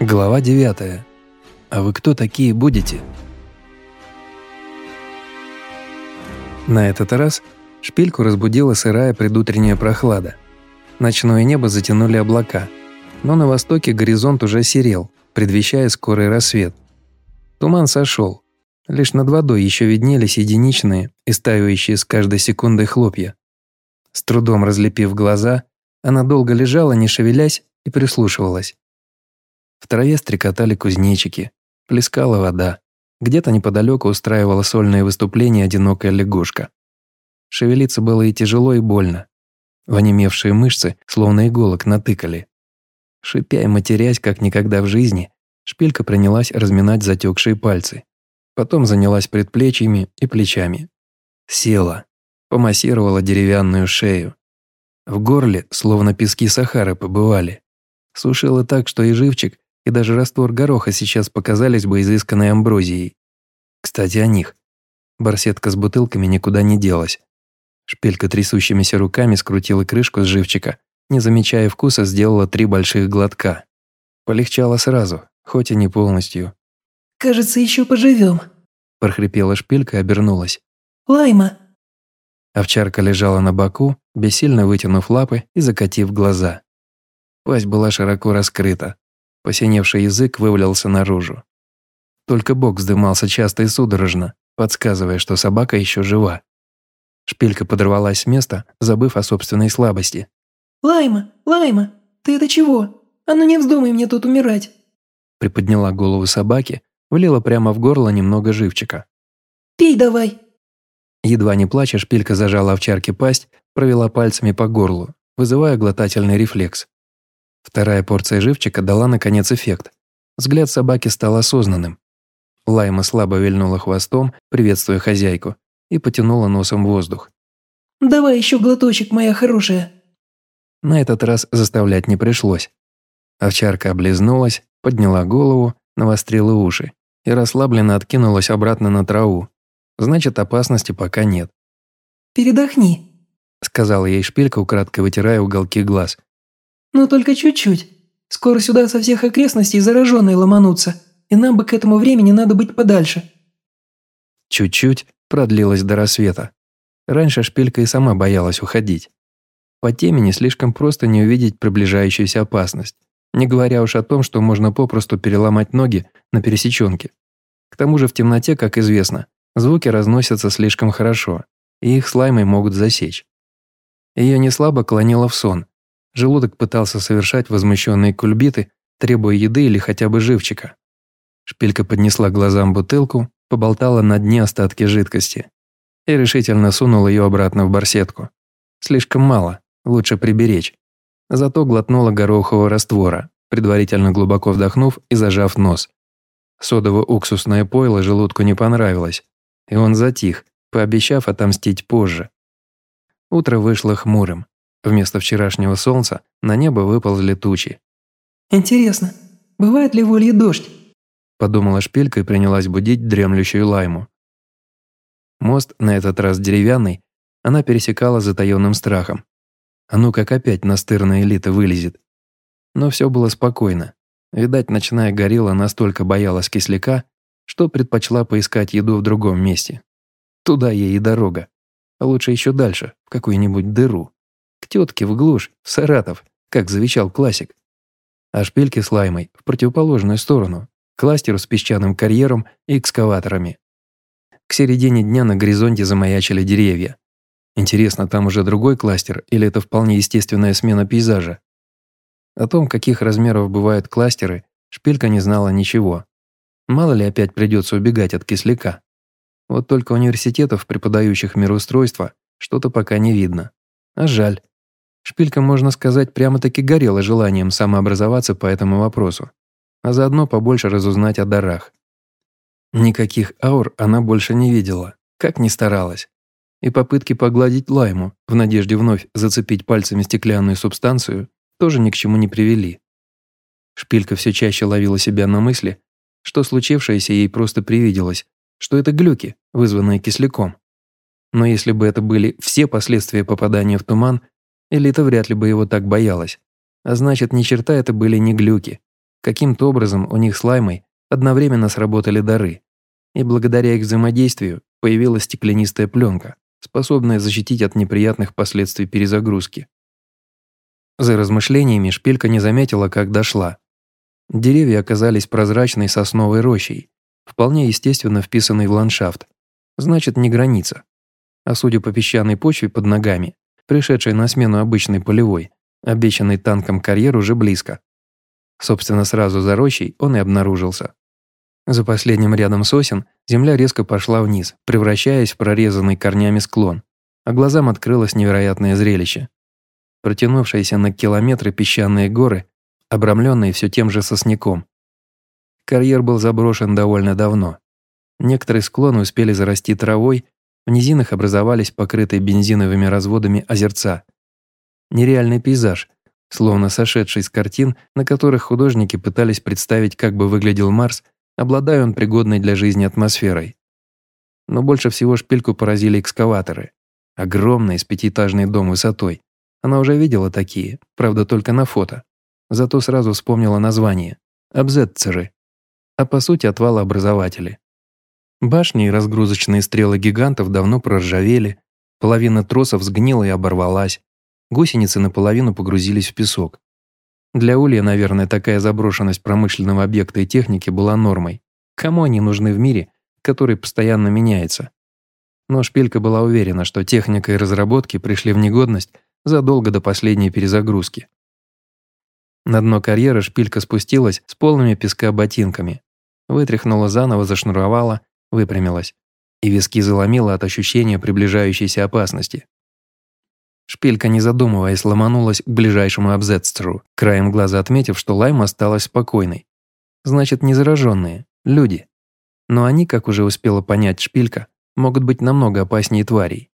Глава 9. А вы кто такие будете? На этот раз шпильку разбудила сырая предутренняя прохлада. Ночное небо затянули облака, но на востоке горизонт уже серел, предвещая скорый рассвет. Туман сошел. Лишь над водой еще виднелись единичные, истаивающие с каждой секундой хлопья. С трудом разлепив глаза, она долго лежала, не шевелясь, и прислушивалась. В траве стрекотали кузнечики, плескала вода. Где-то неподалеку устраивала сольные выступления одинокая лягушка. Шевелиться было и тяжело, и больно. В онемевшие мышцы словно иголок натыкали. Шипя и матерясь, как никогда в жизни, шпилька принялась разминать затекшие пальцы. Потом занялась предплечьями и плечами. Села, помассировала деревянную шею. В горле словно пески Сахары побывали. Сушила так, что и живчик, и даже раствор гороха сейчас показались бы изысканной амброзией. Кстати, о них. Барсетка с бутылками никуда не делась. Шпилька трясущимися руками скрутила крышку с живчика, не замечая вкуса, сделала три больших глотка. Полегчало сразу, хоть и не полностью. «Кажется, еще поживем», – прохрипела шпилька и обернулась. «Лайма!» Овчарка лежала на боку, бессильно вытянув лапы и закатив глаза. Пасть была широко раскрыта, Посиневший язык вывалился наружу. Только бок вздымался часто и судорожно, подсказывая, что собака еще жива. Шпилька подорвалась с места, забыв о собственной слабости. «Лайма, Лайма, ты это чего? А ну не вздумай мне тут умирать!» Приподняла голову собаки, влила прямо в горло немного живчика. «Пей давай!» Едва не плача, шпилька зажала овчарке пасть, провела пальцами по горлу, вызывая глотательный рефлекс. Вторая порция живчика дала наконец эффект. Взгляд собаки стал осознанным. Лайма слабо вильнула хвостом, приветствуя хозяйку, и потянула носом воздух. «Давай еще глоточек, моя хорошая». На этот раз заставлять не пришлось. Овчарка облизнулась, подняла голову, навострила уши и расслабленно откинулась обратно на траву. Значит, опасности пока нет. «Передохни», — сказала ей шпилька, украдкой вытирая уголки глаз. Но только чуть-чуть. Скоро сюда со всех окрестностей зараженные ломанутся, и нам бы к этому времени надо быть подальше». Чуть-чуть продлилось до рассвета. Раньше шпилька и сама боялась уходить. По темени слишком просто не увидеть приближающуюся опасность, не говоря уж о том, что можно попросту переломать ноги на пересеченке. К тому же в темноте, как известно, звуки разносятся слишком хорошо, и их слаймой могут засечь. Ее неслабо клонило в сон, Желудок пытался совершать возмущенные кульбиты, требуя еды или хотя бы живчика. Шпилька поднесла глазам бутылку, поболтала на дне остатки жидкости и решительно сунула ее обратно в барсетку. Слишком мало, лучше приберечь. Зато глотнула горохового раствора, предварительно глубоко вдохнув и зажав нос. Содово-уксусное пойло желудку не понравилось, и он затих, пообещав отомстить позже. Утро вышло хмурым. Вместо вчерашнего солнца на небо выползли тучи. «Интересно, бывает ли в Улье дождь?» Подумала шпилька и принялась будить дремлющую лайму. Мост, на этот раз деревянный, она пересекала затаённым страхом. А ну как опять настырная элита вылезет. Но все было спокойно. Видать, ночная горилла настолько боялась кисляка, что предпочла поискать еду в другом месте. Туда ей и дорога. А лучше еще дальше, в какую-нибудь дыру. К тетке в глушь, в Саратов, как завещал классик. А шпильки с лаймой в противоположную сторону, к кластеру с песчаным карьером и экскаваторами. К середине дня на горизонте замаячили деревья. Интересно, там уже другой кластер или это вполне естественная смена пейзажа? О том, каких размеров бывают кластеры, шпилька не знала ничего. Мало ли опять придется убегать от кисляка. Вот только университетов, преподающих мироустройство, что-то пока не видно. А жаль. Шпилька, можно сказать, прямо-таки горела желанием самообразоваться по этому вопросу, а заодно побольше разузнать о дарах. Никаких аур она больше не видела, как ни старалась. И попытки погладить лайму, в надежде вновь зацепить пальцами стеклянную субстанцию, тоже ни к чему не привели. Шпилька все чаще ловила себя на мысли, что случившееся ей просто привиделось, что это глюки, вызванные кисляком. Но если бы это были все последствия попадания в туман, элита вряд ли бы его так боялась. А значит, ни черта это были не глюки. Каким-то образом у них с Лаймой одновременно сработали дары, и благодаря их взаимодействию появилась стеклянистая пленка, способная защитить от неприятных последствий перезагрузки. За размышлениями шпилька не заметила, как дошла. Деревья оказались прозрачной сосновой рощей, вполне естественно вписанной в ландшафт. Значит, не граница. А судя по песчаной почве под ногами, пришедшей на смену обычной полевой, обещанный танком карьер уже близко. Собственно, сразу за рощей он и обнаружился. За последним рядом сосен земля резко пошла вниз, превращаясь в прорезанный корнями склон, а глазам открылось невероятное зрелище. Протянувшиеся на километры песчаные горы, обрамленные все тем же сосняком. Карьер был заброшен довольно давно. Некоторые склоны успели зарасти травой, в низинах образовались покрытые бензиновыми разводами озерца. Нереальный пейзаж, словно сошедший с картин, на которых художники пытались представить, как бы выглядел Марс – обладая он пригодной для жизни атмосферой. Но больше всего шпильку поразили экскаваторы. Огромный, с пятиэтажный дом высотой. Она уже видела такие, правда только на фото. Зато сразу вспомнила название. Абзетцеры. А по сути отвалообразователи. Башни и разгрузочные стрелы гигантов давно проржавели, половина тросов сгнила и оборвалась, гусеницы наполовину погрузились в песок. Для Улья, наверное, такая заброшенность промышленного объекта и техники была нормой. Кому они нужны в мире, который постоянно меняется? Но Шпилька была уверена, что техника и разработки пришли в негодность задолго до последней перезагрузки. На дно карьера Шпилька спустилась с полными песка ботинками. Вытряхнула заново, зашнуровала, выпрямилась. И виски заломила от ощущения приближающейся опасности. Шпилька, не задумываясь, ломанулась к ближайшему абзецтеру, краем глаза отметив, что Лайм осталась спокойной. Значит, не зараженные, люди. Но они, как уже успела понять Шпилька, могут быть намного опаснее тварей.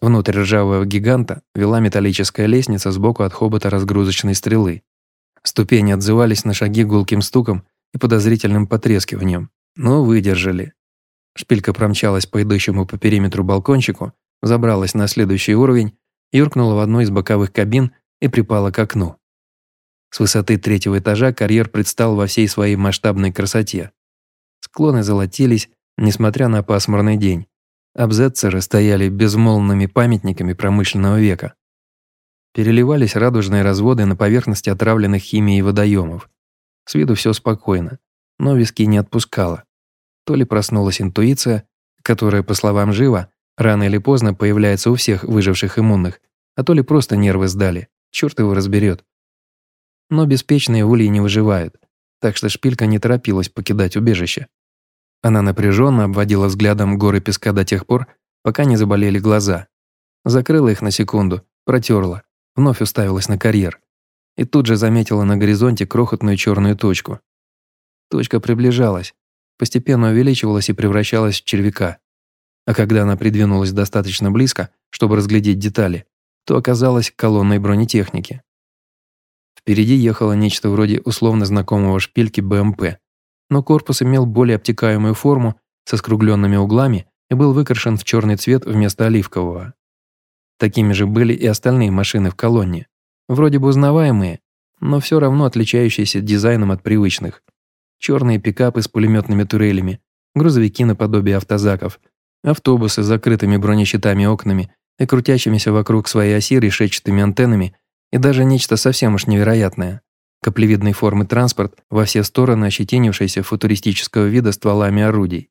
Внутрь ржавого гиганта вела металлическая лестница сбоку от хобота разгрузочной стрелы. Ступени отзывались на шаги гулким стуком и подозрительным потрескиванием, но выдержали. Шпилька промчалась по идущему по периметру балкончику, забралась на следующий уровень юркнула в одну из боковых кабин и припала к окну. С высоты третьего этажа карьер предстал во всей своей масштабной красоте. Склоны золотились, несмотря на пасмурный день. Абзетцеры стояли безмолвными памятниками промышленного века. Переливались радужные разводы на поверхности отравленных химией водоемов. С виду все спокойно, но виски не отпускало. То ли проснулась интуиция, которая, по словам Жива, Рано или поздно появляется у всех выживших иммунных, а то ли просто нервы сдали, черт его разберет. Но беспечные ульи не выживают, так что шпилька не торопилась покидать убежище. Она напряженно обводила взглядом горы песка до тех пор, пока не заболели глаза. Закрыла их на секунду, протерла, вновь уставилась на карьер. И тут же заметила на горизонте крохотную черную точку. Точка приближалась, постепенно увеличивалась и превращалась в червяка. А когда она придвинулась достаточно близко, чтобы разглядеть детали, то оказалась колонной бронетехники. Впереди ехало нечто вроде условно знакомого шпильки БМП, но корпус имел более обтекаемую форму со скругленными углами и был выкрашен в черный цвет вместо оливкового. Такими же были и остальные машины в колонне, вроде бы узнаваемые, но все равно отличающиеся дизайном от привычных. Черные пикапы с пулеметными турелями, грузовики наподобие автозаков – Автобусы с закрытыми бронещитами окнами и крутящимися вокруг своей оси решетчатыми антеннами и даже нечто совсем уж невероятное. Каплевидной формы транспорт, во все стороны ощетинившийся футуристического вида стволами орудий.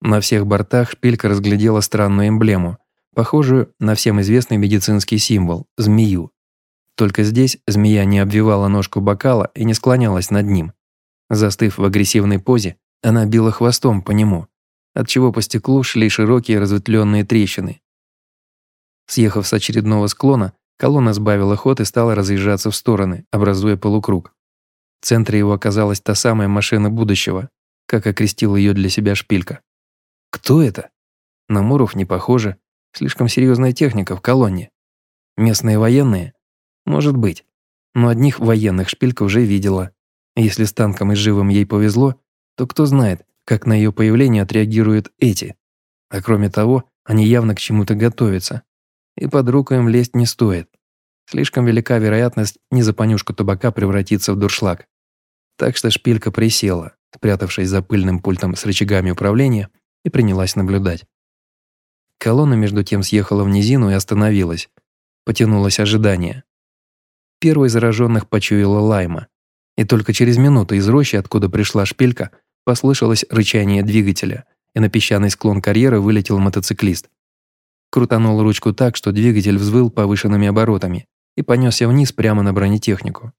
На всех бортах шпилька разглядела странную эмблему, похожую на всем известный медицинский символ – змею. Только здесь змея не обвивала ножку бокала и не склонялась над ним. Застыв в агрессивной позе, она била хвостом по нему, отчего по стеклу шли широкие разветвленные трещины. Съехав с очередного склона, колонна сбавила ход и стала разъезжаться в стороны, образуя полукруг. В центре его оказалась та самая машина будущего, как окрестил ее для себя шпилька. Кто это? На Муров не похоже. Слишком серьезная техника в колонне. Местные военные? Может быть. Но одних военных шпилька уже видела. Если с танком и живым ей повезло, то кто знает, как на ее появление отреагируют эти. А кроме того, они явно к чему-то готовятся. И под руку им лезть не стоит. Слишком велика вероятность не за понюшку табака превратиться в дуршлаг. Так что шпилька присела, спрятавшись за пыльным пультом с рычагами управления, и принялась наблюдать. Колонна между тем съехала в низину и остановилась. Потянулось ожидание. Первый зараженных почуяла лайма. И только через минуту из рощи, откуда пришла шпилька, послышалось рычание двигателя, и на песчаный склон карьера вылетел мотоциклист. Крутанул ручку так, что двигатель взвыл повышенными оборотами и понесся вниз прямо на бронетехнику.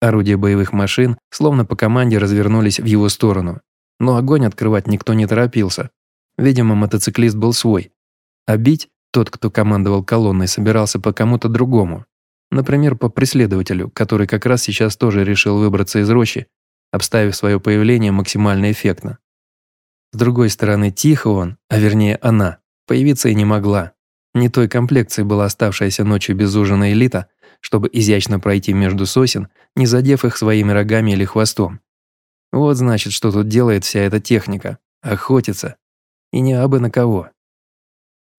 Орудия боевых машин, словно по команде, развернулись в его сторону, но огонь открывать никто не торопился. Видимо, мотоциклист был свой. А бить тот, кто командовал колонной, собирался по кому-то другому. Например, по преследователю, который как раз сейчас тоже решил выбраться из рощи, обставив свое появление максимально эффектно. С другой стороны, тихо он, а вернее она, появиться и не могла. Не той комплекции была оставшаяся ночью без элита, чтобы изящно пройти между сосен, не задев их своими рогами или хвостом. Вот значит, что тут делает вся эта техника. Охотится. И не абы на кого.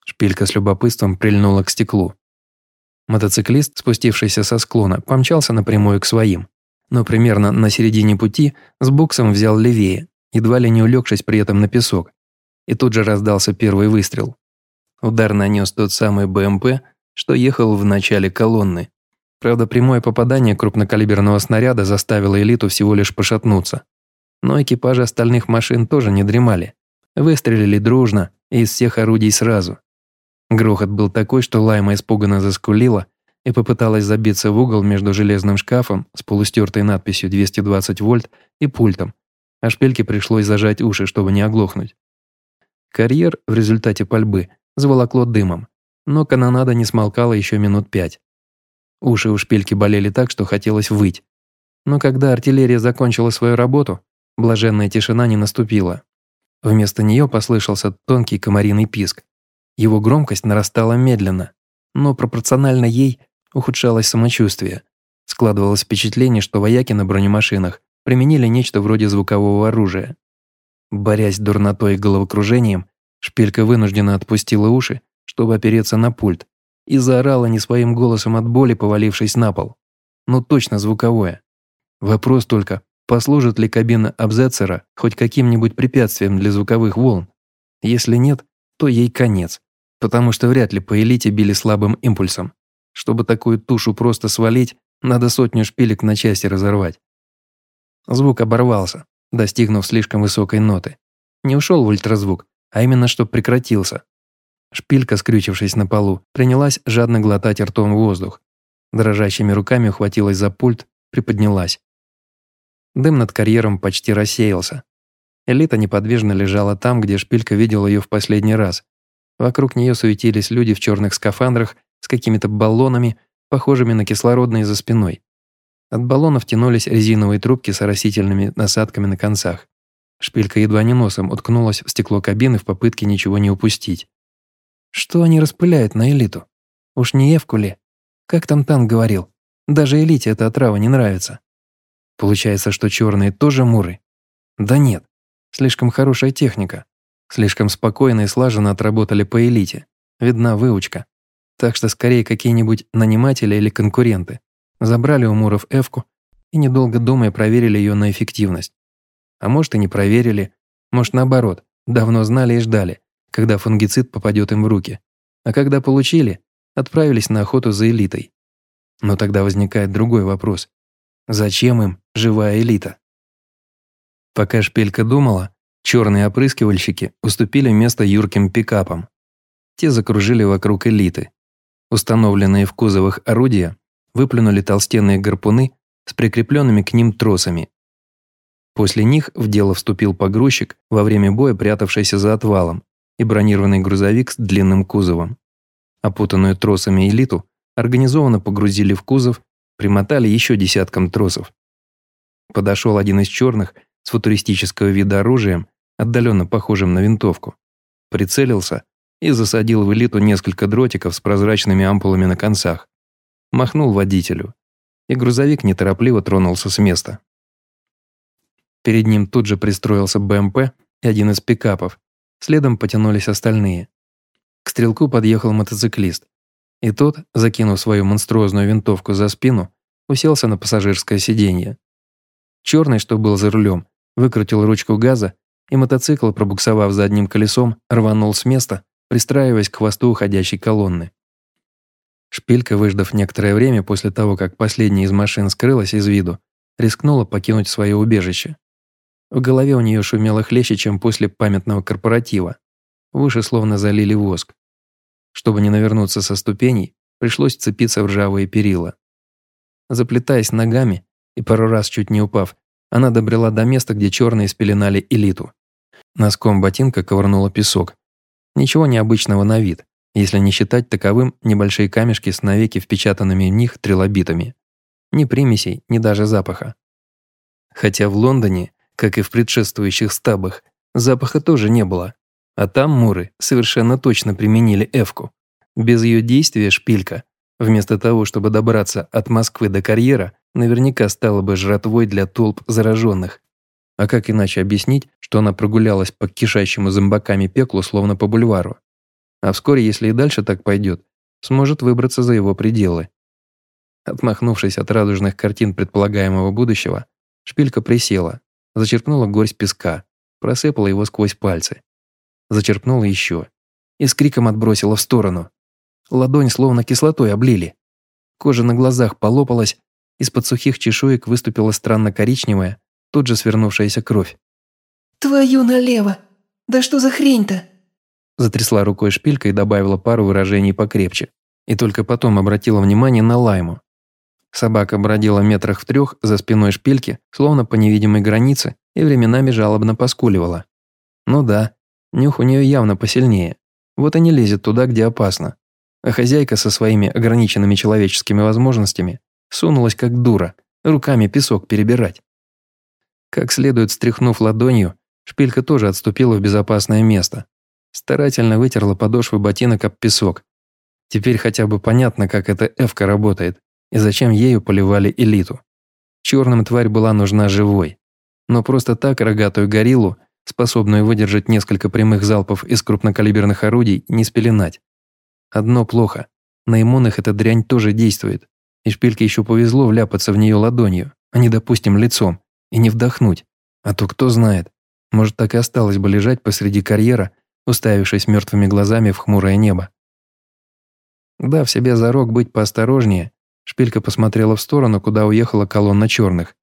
Шпилька с любопытством прильнула к стеклу. Мотоциклист, спустившийся со склона, помчался напрямую к своим, но примерно на середине пути с буксом взял левее, едва ли не улегшись при этом на песок, и тут же раздался первый выстрел. Удар нанес тот самый БМП, что ехал в начале колонны. Правда, прямое попадание крупнокалиберного снаряда заставило элиту всего лишь пошатнуться. Но экипажи остальных машин тоже не дремали. Выстрелили дружно и из всех орудий сразу. Грохот был такой, что Лайма испуганно заскулила и попыталась забиться в угол между железным шкафом с полустертой надписью 220 вольт и пультом, а шпильке пришлось зажать уши, чтобы не оглохнуть. Карьер в результате пальбы заволокло дымом, но канонада не смолкала еще минут пять. Уши у шпильки болели так, что хотелось выть. Но когда артиллерия закончила свою работу, блаженная тишина не наступила. Вместо нее послышался тонкий комариный писк. Его громкость нарастала медленно, но пропорционально ей ухудшалось самочувствие. Складывалось впечатление, что вояки на бронемашинах применили нечто вроде звукового оружия. Борясь с дурнотой и головокружением, шпилька вынужденно отпустила уши, чтобы опереться на пульт, и заорала не своим голосом от боли, повалившись на пол. Ну точно звуковое. Вопрос только, послужит ли кабина Абзецера хоть каким-нибудь препятствием для звуковых волн? Если нет, то ей конец потому что вряд ли по элите били слабым импульсом. Чтобы такую тушу просто свалить, надо сотню шпилек на части разорвать. Звук оборвался, достигнув слишком высокой ноты. Не ушел в ультразвук, а именно что прекратился. Шпилька, скрючившись на полу, принялась жадно глотать ртом воздух. Дрожащими руками ухватилась за пульт, приподнялась. Дым над карьером почти рассеялся. Элита неподвижно лежала там, где шпилька видел ее в последний раз, Вокруг нее суетились люди в черных скафандрах с какими-то баллонами, похожими на кислородные за спиной. От баллонов тянулись резиновые трубки с оросительными насадками на концах. Шпилька едва не носом уткнулась в стекло кабины в попытке ничего не упустить. Что они распыляют на элиту? Уж не Евку ли? Как там Тан говорил? Даже элите эта отрава не нравится. Получается, что черные тоже муры? Да нет, слишком хорошая техника. Слишком спокойно и слаженно отработали по элите. Видна выучка. Так что скорее какие-нибудь наниматели или конкуренты. Забрали у Муров Эвку и, недолго думая, проверили ее на эффективность. А может и не проверили. Может наоборот, давно знали и ждали, когда фунгицид попадет им в руки. А когда получили, отправились на охоту за элитой. Но тогда возникает другой вопрос. Зачем им живая элита? Пока Шпилька думала, Черные опрыскивальщики уступили место юрким пикапам. Те закружили вокруг элиты. Установленные в кузовах орудия выплюнули толстенные гарпуны с прикрепленными к ним тросами. После них в дело вступил погрузчик, во время боя прятавшийся за отвалом, и бронированный грузовик с длинным кузовом. Опутанную тросами элиту организованно погрузили в кузов, примотали еще десятком тросов. Подошел один из черных с футуристического вида оружием отдаленно похожим на винтовку. Прицелился и засадил в элиту несколько дротиков с прозрачными ампулами на концах. Махнул водителю, и грузовик неторопливо тронулся с места. Перед ним тут же пристроился БМП и один из пикапов. Следом потянулись остальные. К стрелку подъехал мотоциклист. И тот, закинув свою монструозную винтовку за спину, уселся на пассажирское сиденье. Черный, что был за рулем, выкрутил ручку газа, и мотоцикл, пробуксовав задним колесом, рванул с места, пристраиваясь к хвосту уходящей колонны. Шпилька, выждав некоторое время после того, как последняя из машин скрылась из виду, рискнула покинуть свое убежище. В голове у нее шумело хлеще, чем после памятного корпоратива. Выше словно залили воск. Чтобы не навернуться со ступеней, пришлось цепиться в ржавые перила. Заплетаясь ногами и пару раз чуть не упав, она добрела до места, где черные спеленали элиту. Носком ботинка ковырнула песок. Ничего необычного на вид, если не считать таковым небольшие камешки с навеки впечатанными в них трилобитами. Ни примесей, ни даже запаха. Хотя в Лондоне, как и в предшествующих стабах, запаха тоже не было. А там муры совершенно точно применили эвку. Без ее действия шпилька, вместо того, чтобы добраться от Москвы до карьера, наверняка стала бы жратвой для толп зараженных. А как иначе объяснить, что она прогулялась по кишащему зомбаками пеклу, словно по бульвару? А вскоре, если и дальше так пойдет, сможет выбраться за его пределы. Отмахнувшись от радужных картин предполагаемого будущего, шпилька присела, зачерпнула горсть песка, просыпала его сквозь пальцы. Зачерпнула еще и с криком отбросила в сторону. Ладонь словно кислотой облили. Кожа на глазах полопалась, из-под сухих чешуек выступила странно коричневая, тут же свернувшаяся кровь. «Твою налево! Да что за хрень-то?» Затрясла рукой шпилька и добавила пару выражений покрепче. И только потом обратила внимание на Лайму. Собака бродила метрах в трех за спиной шпильки, словно по невидимой границе, и временами жалобно поскуливала. Ну да, нюх у нее явно посильнее. Вот и не лезет туда, где опасно. А хозяйка со своими ограниченными человеческими возможностями сунулась как дура, руками песок перебирать. Как следует стряхнув ладонью, шпилька тоже отступила в безопасное место. Старательно вытерла подошвы ботинок об песок. Теперь хотя бы понятно, как эта эвка работает и зачем ею поливали элиту. Черным тварь была нужна живой. Но просто так рогатую гориллу, способную выдержать несколько прямых залпов из крупнокалиберных орудий, не спеленать. Одно плохо. На иммунных эта дрянь тоже действует. И шпильке еще повезло вляпаться в нее ладонью, а не, допустим, лицом, и не вдохнуть. А то кто знает, может, так и осталось бы лежать посреди карьера, уставившись мертвыми глазами в хмурое небо. Дав себе зарок быть поосторожнее, Шпилька посмотрела в сторону, куда уехала колонна черных.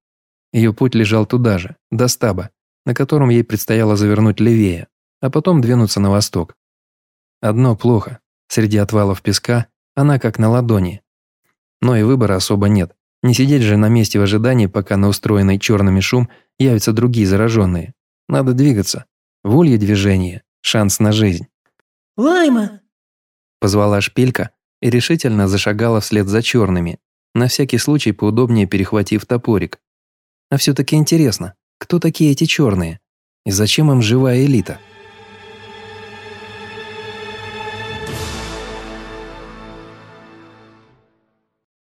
Ее путь лежал туда же, до стаба, на котором ей предстояло завернуть левее, а потом двинуться на восток. Одно плохо. Среди отвалов песка она как на ладони. Но и выбора особо нет. Не сидеть же на месте в ожидании, пока на устроенный черными шум явятся другие зараженные. Надо двигаться. Волье движение, шанс на жизнь. «Лайма!» Позвала шпилька, и решительно зашагала вслед за черными, на всякий случай поудобнее перехватив топорик. А все-таки интересно, кто такие эти черные? И зачем им живая элита?